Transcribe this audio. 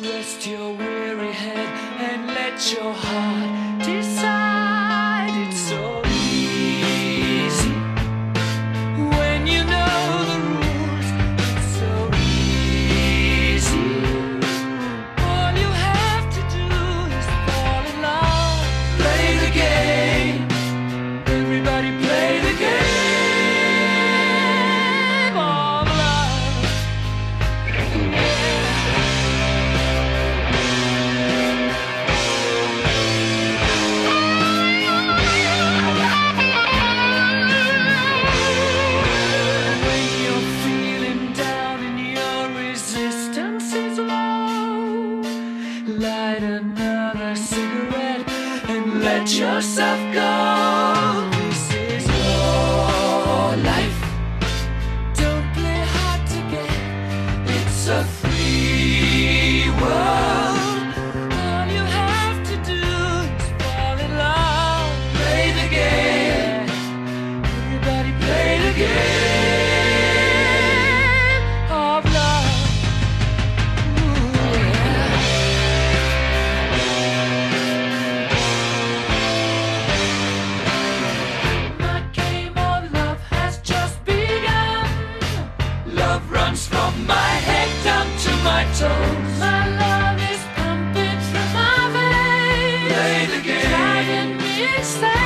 Rest your weary head and let your heart another cigarette and let yourself go. This is your life. Don't play hard to get. It's a free world. All you have to do is fall in love. Play the game. Everybody play the game. satisfied.